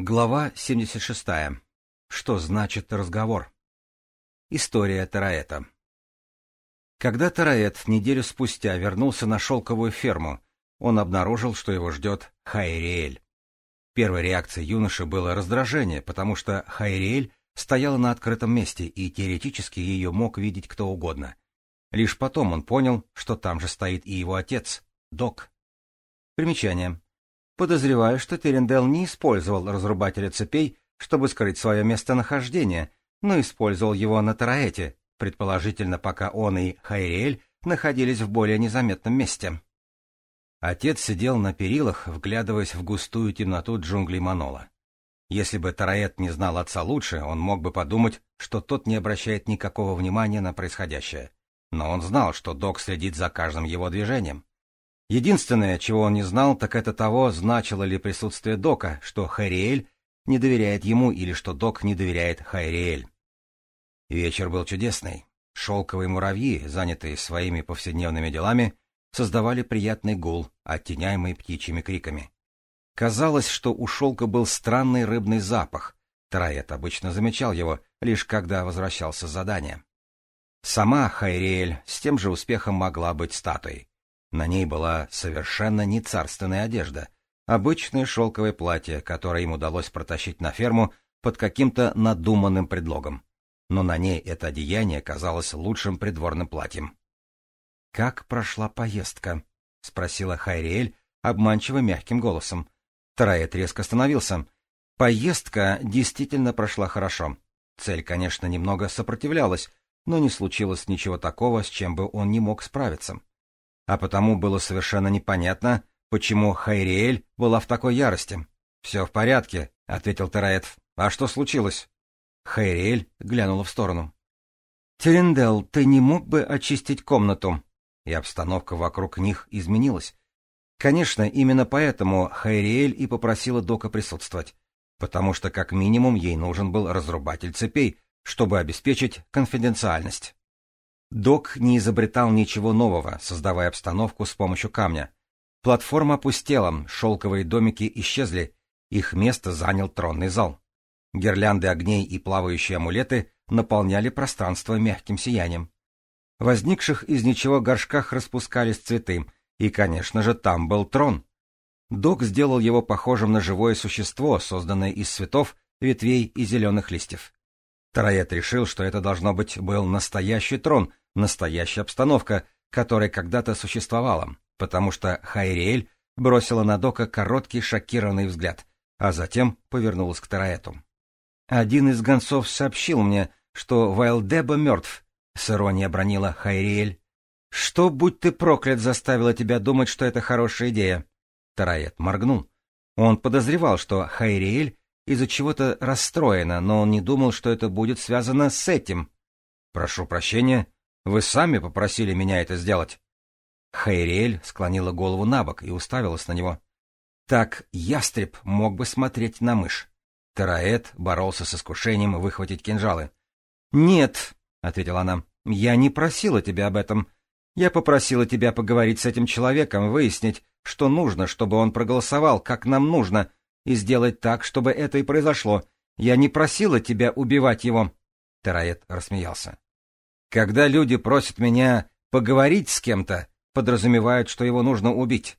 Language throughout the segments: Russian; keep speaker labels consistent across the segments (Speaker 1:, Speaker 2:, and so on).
Speaker 1: Глава 76. Что значит разговор? История Тараэта. Когда Тараэт неделю спустя вернулся на шелковую ферму, он обнаружил, что его ждет Хайриэль. Первой реакцией юноши было раздражение, потому что Хайриэль стояла на открытом месте, и теоретически ее мог видеть кто угодно. Лишь потом он понял, что там же стоит и его отец, Док. Примечание подозреваю, что Терендел не использовал разрубателя цепей, чтобы скрыть свое местонахождение, но использовал его на Тараэте, предположительно, пока он и Хайриэль находились в более незаметном месте. Отец сидел на перилах, вглядываясь в густую темноту джунглей Манола. Если бы Тараэт не знал отца лучше, он мог бы подумать, что тот не обращает никакого внимания на происходящее. Но он знал, что док следит за каждым его движением. Единственное, чего он не знал, так это того, значило ли присутствие Дока, что Хайриэль не доверяет ему или что Док не доверяет Хайриэль. Вечер был чудесный. Шелковые муравьи, занятые своими повседневными делами, создавали приятный гул, оттеняемый птичьими криками. Казалось, что у шелка был странный рыбный запах. Троет обычно замечал его, лишь когда возвращался с задания. Сама Хайриэль с тем же успехом могла быть статуей. На ней была совершенно не царственная одежда, обычное шелковое платье, которое им удалось протащить на ферму под каким-то надуманным предлогом. Но на ней это одеяние казалось лучшим придворным платьем. — Как прошла поездка? — спросила Хайриэль обманчиво мягким голосом. Тараэт резко остановился. Поездка действительно прошла хорошо. Цель, конечно, немного сопротивлялась, но не случилось ничего такого, с чем бы он не мог справиться. А потому было совершенно непонятно, почему Хайриэль была в такой ярости. «Все в порядке», — ответил Тераэтов. «А что случилось?» Хайриэль глянула в сторону. «Терендел, ты не мог бы очистить комнату?» И обстановка вокруг них изменилась. Конечно, именно поэтому Хайриэль и попросила Дока присутствовать, потому что как минимум ей нужен был разрубатель цепей, чтобы обеспечить конфиденциальность. Док не изобретал ничего нового, создавая обстановку с помощью камня. Платформа пустела, шелковые домики исчезли, их место занял тронный зал. Гирлянды огней и плавающие амулеты наполняли пространство мягким сиянием. Возникших из ничего горшках распускались цветы, и, конечно же, там был трон. Док сделал его похожим на живое существо, созданное из цветов, ветвей и зеленых листьев. Тароед решил, что это должно быть был настоящий трон, настоящая обстановка, которая когда-то существовала, потому что Хайриэль бросила на Дока короткий шокированный взгляд, а затем повернулась к Тараэту. «Один из гонцов сообщил мне, что Вайлдеба мертв», — с иронией обронила Хайриэль. «Что, будь ты проклят, заставило тебя думать, что это хорошая идея?» Тараэт моргнул. Он подозревал, что Хайриэль из-за чего-то расстроена, но он не думал, что это будет связано с этим. «Прошу прощения», вы сами попросили меня это сделать. Хайриэль склонила голову на бок и уставилась на него. Так ястреб мог бы смотреть на мышь. Тараэт боролся с искушением выхватить кинжалы. «Нет», — ответила она, — «я не просила тебя об этом. Я попросила тебя поговорить с этим человеком, выяснить, что нужно, чтобы он проголосовал, как нам нужно, и сделать так, чтобы это и произошло. Я не просила тебя убивать его». Тараэт рассмеялся. Когда люди просят меня поговорить с кем-то, подразумевают, что его нужно убить.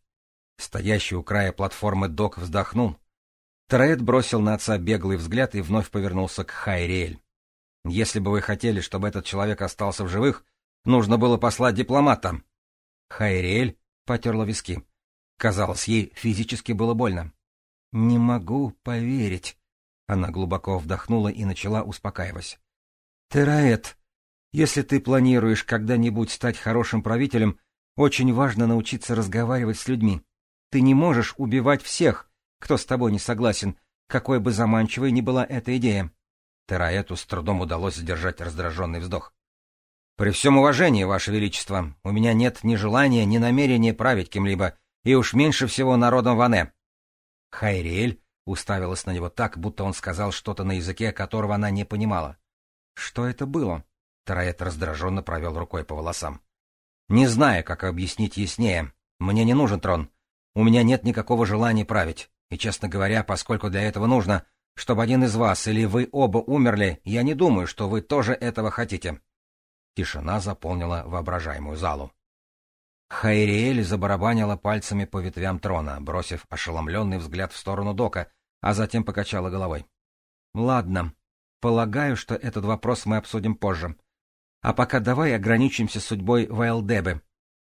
Speaker 1: Стоящий у края платформы док вздохнул. Тарет бросил на отца беглый взгляд и вновь повернулся к Хайриэль. «Если бы вы хотели, чтобы этот человек остался в живых, нужно было послать дипломата». Хайриэль потерла виски. Казалось, ей физически было больно. «Не могу поверить». Она глубоко вдохнула и начала, успокаиваясь. «Тераэт, если ты планируешь когда-нибудь стать хорошим правителем, очень важно научиться разговаривать с людьми. Ты не можешь убивать всех, кто с тобой не согласен, какой бы заманчивой ни была эта идея. Тераэту с трудом удалось сдержать раздраженный вздох. «При всем уважении, Ваше Величество, у меня нет ни желания, ни намерения править кем-либо, и уж меньше всего народом Ване». Хайриэль уставилась на него так, будто он сказал что-то на языке, которого она не понимала. «Что это было?» Тараэт раздраженно провел рукой по волосам. «Не знаю, как объяснить яснее. Мне не нужен трон. У меня нет никакого желания править. И, честно говоря, поскольку для этого нужно, чтобы один из вас или вы оба умерли, я не думаю, что вы тоже этого хотите». Тишина заполнила воображаемую залу. Хайриэль забарабанила пальцами по ветвям трона, бросив ошеломленный взгляд в сторону Дока, а затем покачала головой. — Ладно. Полагаю, что этот вопрос мы обсудим позже. А пока давай ограничимся судьбой Вайлдебы.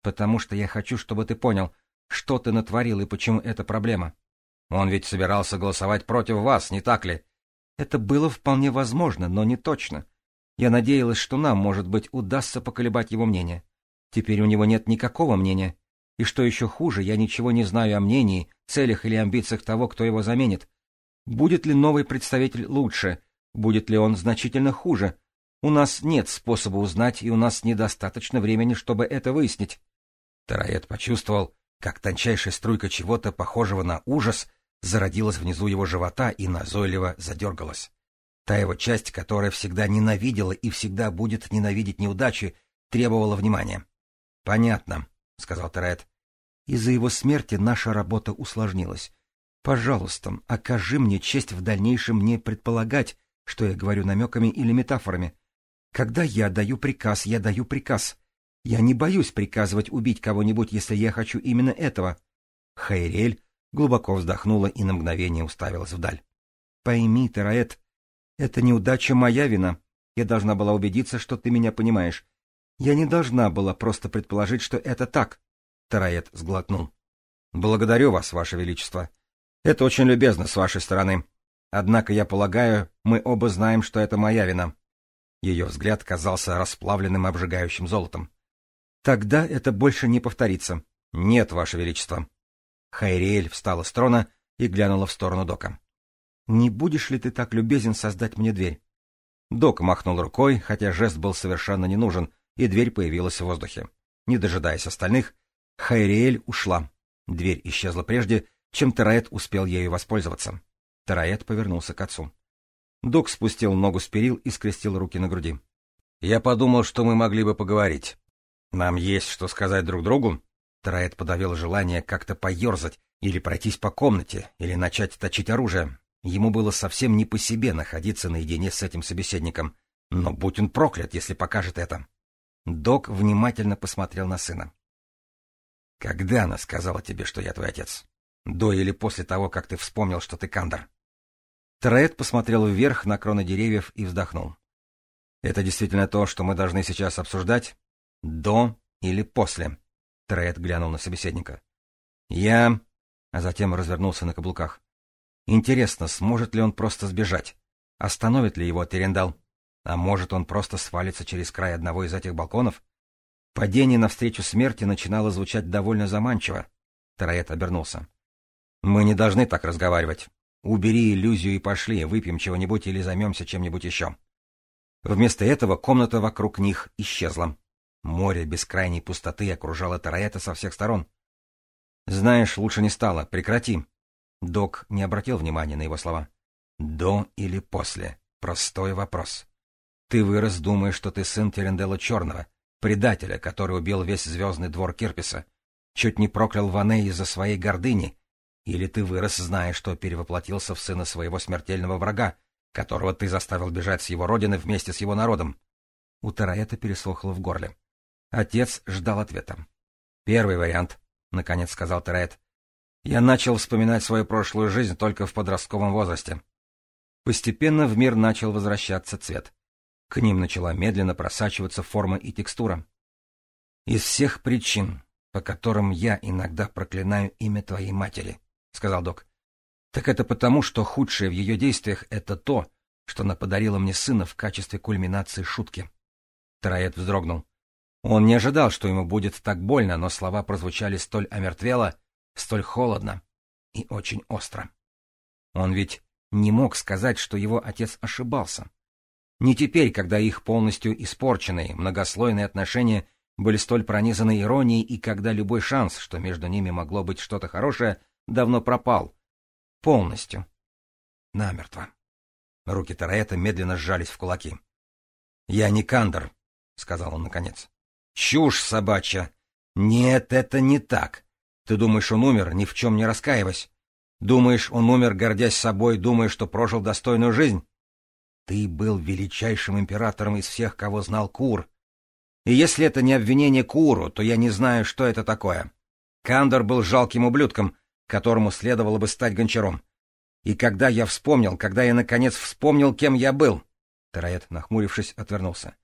Speaker 1: Потому что я хочу, чтобы ты понял, что ты натворил и почему это проблема. Он ведь собирался голосовать против вас, не так ли? Это было вполне возможно, но не точно. Я надеялась, что нам, может быть, удастся поколебать его мнение. Теперь у него нет никакого мнения. И что еще хуже, я ничего не знаю о мнении, целях или амбициях того, кто его заменит. Будет ли новый представитель лучше? Будет ли он значительно хуже? У нас нет способа узнать, и у нас недостаточно времени, чтобы это выяснить. Тароэт почувствовал, как тончайшая струйка чего-то похожего на ужас зародилась внизу его живота и назойливо задергалась. Та его часть, которая всегда ненавидела и всегда будет ненавидеть неудачи, требовала внимания. — Понятно, — сказал Тароэт. — Из-за его смерти наша работа усложнилась. Пожалуйста, окажи мне честь в дальнейшем не предполагать, что я говорю намеками или метафорами. Когда я даю приказ, я даю приказ. Я не боюсь приказывать убить кого-нибудь, если я хочу именно этого. Хайрель глубоко вздохнула и на мгновение уставилась вдаль. Пойми, Тараэт, это неудача моя вина. Я должна была убедиться, что ты меня понимаешь. Я не должна была просто предположить, что это так. Тараэт сглотнул. Благодарю вас, Ваше Величество. Это очень любезно с вашей стороны. Однако, я полагаю, мы оба знаем, что это моя вина. Ее взгляд казался расплавленным обжигающим золотом. «Тогда это больше не повторится». «Нет, Ваше Величество». Хайриэль встала с трона и глянула в сторону Дока. «Не будешь ли ты так любезен создать мне дверь?» Док махнул рукой, хотя жест был совершенно не нужен, и дверь появилась в воздухе. Не дожидаясь остальных, Хайриэль ушла. Дверь исчезла прежде, чем Тараэт успел ею воспользоваться. Тараэт повернулся к отцу. Док спустил ногу с перил и скрестил руки на груди. «Я подумал, что мы могли бы поговорить. Нам есть что сказать друг другу?» Трайет подавил желание как-то поерзать или пройтись по комнате, или начать точить оружие. Ему было совсем не по себе находиться наедине с этим собеседником. Но будь он проклят, если покажет это. Док внимательно посмотрел на сына. «Когда она сказала тебе, что я твой отец? До или после того, как ты вспомнил, что ты Кандор?» Тред посмотрел вверх на кроны деревьев и вздохнул. «Это действительно то, что мы должны сейчас обсуждать? До или после?» Тред глянул на собеседника. «Я...» А затем развернулся на каблуках. «Интересно, сможет ли он просто сбежать? Остановит ли его Терендал? А может, он просто свалится через край одного из этих балконов?» Падение навстречу смерти начинало звучать довольно заманчиво. Тред обернулся. «Мы не должны так разговаривать», Убери иллюзию и пошли, выпьем чего-нибудь или займемся чем-нибудь еще. Вместо этого комната вокруг них исчезла. Море бескрайней пустоты окружало Тараэта со всех сторон. «Знаешь, лучше не стало. Прекрати». Док не обратил внимания на его слова. «До или после? Простой вопрос. Ты вырос, думаешь, что ты сын Теренделла Черного, предателя, который убил весь звездный двор Кирписа, чуть не проклял Ване из-за своей гордыни, или ты вырос, зная, что перевоплотился в сына своего смертельного врага, которого ты заставил бежать с его родины вместе с его народом? У Тараэта пересохло в горле. Отец ждал ответа. «Первый вариант», — наконец сказал Тараэт. «Я начал вспоминать свою прошлую жизнь только в подростковом возрасте». Постепенно в мир начал возвращаться цвет. К ним начала медленно просачиваться форма и текстура. «Из всех причин, по которым я иногда проклинаю имя твоей матери», — сказал док. «Так это потому, что худшее в ее действиях — это то, что она подарила мне сына в качестве кульминации шутки». Тароэт вздрогнул. Он не ожидал, что ему будет так больно, но слова прозвучали столь омертвело, столь холодно и очень остро. Он ведь не мог сказать, что его отец ошибался. Не теперь, когда их полностью испорченные, многослойные отношения были столь пронизаны иронией, и когда любой шанс, что между ними могло быть что-то хорошее — давно пропал. Полностью. Намертво. Руки Тараэта медленно сжались в кулаки. «Я не Кандор», — сказал он наконец. «Чушь собачья! Нет, это не так. Ты думаешь, он умер, ни в чем не раскаиваясь. Думаешь, он умер, гордясь собой, думая, что прожил достойную жизнь? Ты был величайшим императором из всех, кого знал Кур. И если это не обвинение Куру, то я не знаю, что это такое. Кандор был жалким ублюдком, которому следовало бы стать гончаром. И когда я вспомнил, когда я наконец вспомнил, кем я был, Тароед, нахмурившись, отвернулся.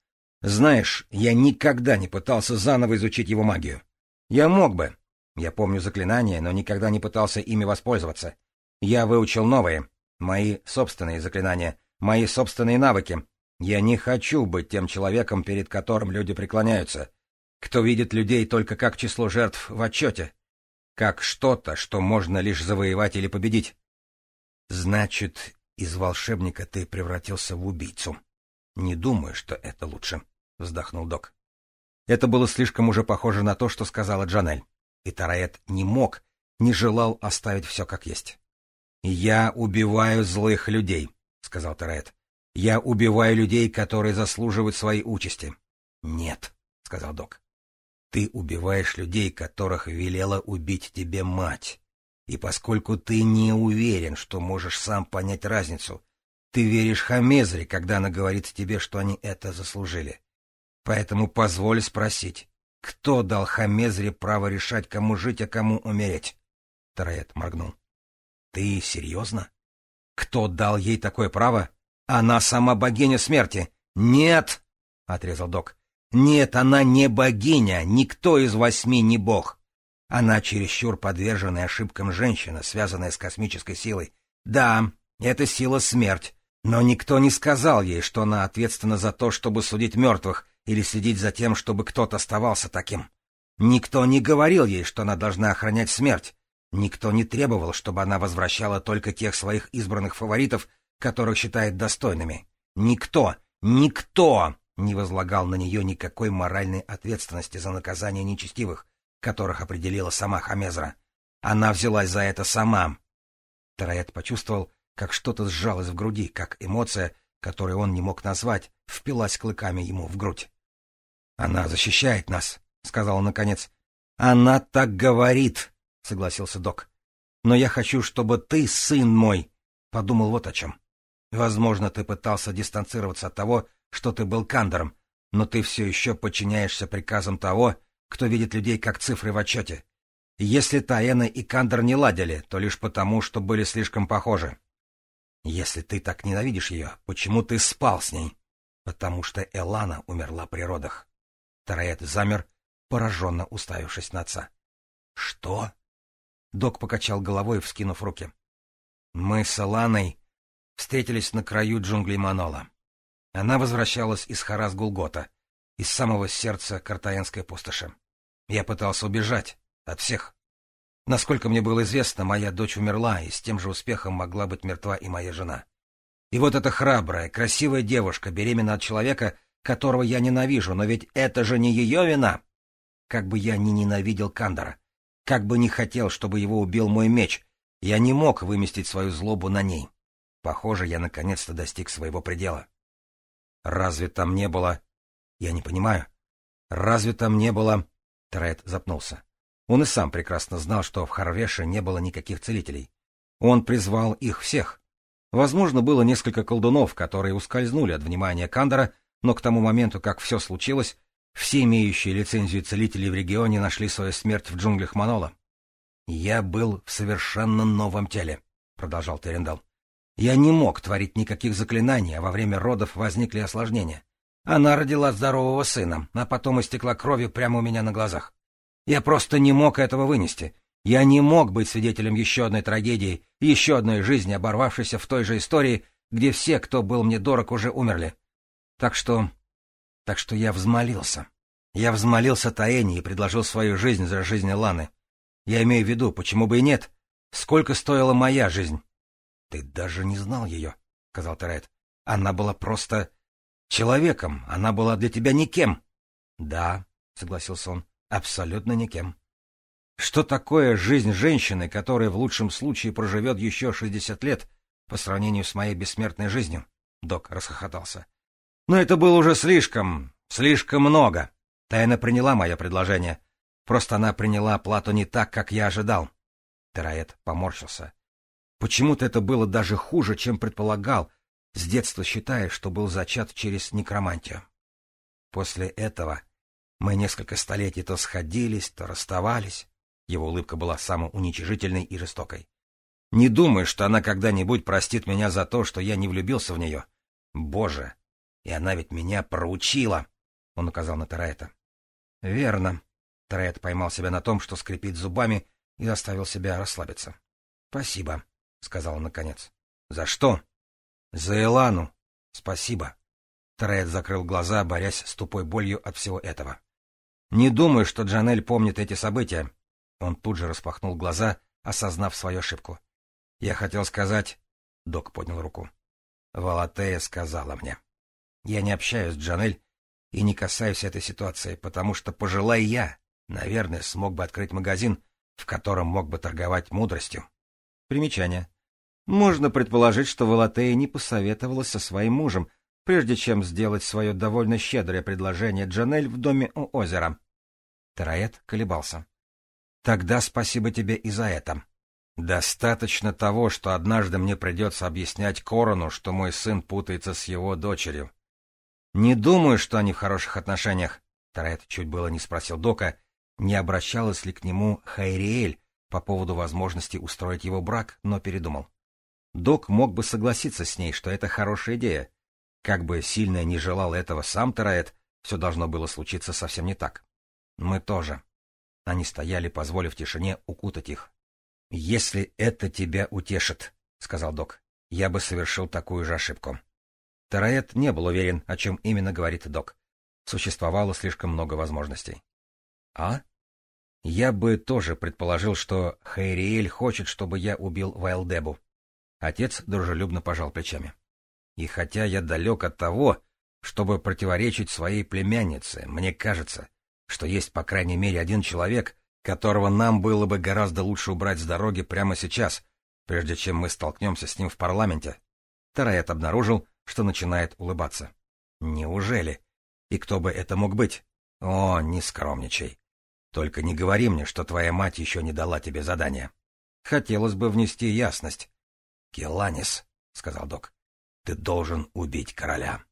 Speaker 1: Знаешь, я никогда не пытался заново изучить его магию. Я мог бы. Я помню заклинания, но никогда не пытался ими воспользоваться. Я выучил новые, мои собственные заклинания, мои собственные навыки. Я не хочу быть тем человеком, перед которым люди преклоняются, кто видит людей только как число жертв в отчете как что-то, что можно лишь завоевать или победить. Значит, из волшебника ты превратился в убийцу. Не думаю, что это лучше, — вздохнул док. Это было слишком уже похоже на то, что сказала Джанель. И Тараэт не мог, не желал оставить все как есть. «Я убиваю злых людей», — сказал Тараэт. «Я убиваю людей, которые заслуживают своей участи». «Нет», — сказал док. Ты убиваешь людей, которых велела убить тебе мать. И поскольку ты не уверен, что можешь сам понять разницу, ты веришь Хамезре, когда она говорит тебе, что они это заслужили. Поэтому позволь спросить, кто дал Хамезре право решать, кому жить, а кому умереть? Тараэт моргнул. Ты серьезно? Кто дал ей такое право? Она сама богиня смерти. Нет! — отрезал док. Нет, она не богиня, никто из восьми не бог. Она чересчур подверженная ошибкам женщина, связанная с космической силой. Да, это сила смерть, но никто не сказал ей, что она ответственна за то, чтобы судить мертвых или следить за тем, чтобы кто-то оставался таким. Никто не говорил ей, что она должна охранять смерть. Никто не требовал, чтобы она возвращала только тех своих избранных фаворитов, которых считает достойными. Никто, никто не возлагал на нее никакой моральной ответственности за наказание нечестивых, которых определила сама Хамезра. Она взялась за это сама. Тараэт почувствовал, как что-то сжалось в груди, как эмоция, которую он не мог назвать, впилась клыками ему в грудь. — Она защищает нас, — сказала наконец. — Она так говорит, — согласился док. — Но я хочу, чтобы ты, сын мой, подумал вот о чем. Возможно, ты пытался дистанцироваться от того, что ты был кандором, но ты все еще подчиняешься приказам того, кто видит людей как цифры в отчете. Если Таэна и Кандор не ладили, то лишь потому, что были слишком похожи. Если ты так ненавидишь ее, почему ты спал с ней? Потому что Элана умерла при родах. Тараэт замер, пораженно уставившись на отца. — Что? Док покачал головой, вскинув руки. — Мы с Эланой встретились на краю джунглей Манола. Она возвращалась из Харас Гулгота, из самого сердца Картаенской пустоши. Я пытался убежать от всех. Насколько мне было известно, моя дочь умерла, и с тем же успехом могла быть мертва и моя жена. И вот эта храбрая, красивая девушка, беременна от человека, которого я ненавижу, но ведь это же не ее вина. Как бы я ни ненавидел Кандора, как бы ни хотел, чтобы его убил мой меч, я не мог выместить свою злобу на ней. Похоже, я наконец-то достиг своего предела. Разве там не было... Я не понимаю. Разве там не было... Тред запнулся. Он и сам прекрасно знал, что в Харвеше не было никаких целителей. Он призвал их всех. Возможно, было несколько колдунов, которые ускользнули от внимания Кандора, но к тому моменту, как все случилось, все имеющие лицензию целителей в регионе нашли свою смерть в джунглях Манола. «Я был в совершенно новом теле», — продолжал Терендал. Я не мог творить никаких заклинаний, а во время родов возникли осложнения. Она родила здорового сына, а потом истекла кровью прямо у меня на глазах. Я просто не мог этого вынести. Я не мог быть свидетелем еще одной трагедии, еще одной жизни, оборвавшейся в той же истории, где все, кто был мне дорог, уже умерли. Так что... Так что я взмолился. Я взмолился Таэни и предложил свою жизнь за жизнь Ланы. Я имею в виду, почему бы и нет? Сколько стоила моя жизнь? Ты даже не знал ее, — сказал Терет. Она была просто человеком, она была для тебя никем. Да, — согласился он, — абсолютно никем. Что такое жизнь женщины, которая в лучшем случае проживет еще шестьдесят лет по сравнению с моей бессмертной жизнью? Док расхохотался. Но это было уже слишком, слишком много. Тайна приняла мое предложение. Просто она приняла оплату не так, как я ожидал. Тераэт поморщился. Почему-то это было даже хуже, чем предполагал, с детства считая, что был зачат через некромантию. После этого мы несколько столетий то сходились, то расставались. Его улыбка была самоуничижительной и жестокой. Не думаю, что она когда-нибудь простит меня за то, что я не влюбился в нее. Боже! И она ведь меня проучила! Он указал на Тараэта. Верно. Тараэт поймал себя на том, что скрипит зубами, и заставил себя расслабиться. Спасибо. — сказала наконец. — За что? — За Элану. — Спасибо. Тред закрыл глаза, борясь с тупой болью от всего этого. — Не думаю, что Джанель помнит эти события. Он тут же распахнул глаза, осознав свою ошибку. — Я хотел сказать... — док поднял руку. — Валатея сказала мне. — Я не общаюсь с Джанель и не касаюсь этой ситуации, потому что, пожелая я, наверное, смог бы открыть магазин, в котором мог бы торговать мудростью. Примечание. Можно предположить, что Волотея не посоветовалась со своим мужем, прежде чем сделать свое довольно щедрое предложение Джанель в доме у озера. Тараэт колебался. «Тогда спасибо тебе и за это. Достаточно того, что однажды мне придется объяснять Корону, что мой сын путается с его дочерью. Не думаю, что они в хороших отношениях». Тараэт чуть было не спросил Дока, не обращалась ли к нему Хайриэль, по поводу возможности устроить его брак, но передумал. Док мог бы согласиться с ней, что это хорошая идея. Как бы сильно не желал этого сам Тараэт, все должно было случиться совсем не так. Мы тоже. Они стояли, позволив тишине укутать их. — Если это тебя утешит, — сказал док, — я бы совершил такую же ошибку. Тараэт не был уверен, о чем именно говорит док. Существовало слишком много возможностей. — А? Я бы тоже предположил, что Хайриэль хочет, чтобы я убил Вайлдебу. Отец дружелюбно пожал плечами. И хотя я далек от того, чтобы противоречить своей племяннице, мне кажется, что есть по крайней мере один человек, которого нам было бы гораздо лучше убрать с дороги прямо сейчас, прежде чем мы столкнемся с ним в парламенте. Тараэт обнаружил, что начинает улыбаться. Неужели? И кто бы это мог быть? О, не скромничай. Только не говори мне, что твоя мать еще не дала тебе задание. Хотелось бы внести ясность. — Келанис, — сказал док, — ты должен убить короля.